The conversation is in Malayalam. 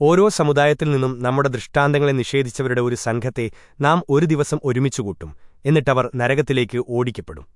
ഓരോ സമുദായത്തിൽ നിന്നും നമ്മുടെ ദൃഷ്ടാന്തങ്ങളെ നിഷേധിച്ചവരുടെ ഒരു സംഘത്തെ നാം ഒരു ദിവസം ഒരുമിച്ചുകൂട്ടും എന്നിട്ടവർ നരകത്തിലേക്ക് ഓടിക്കപ്പെടും.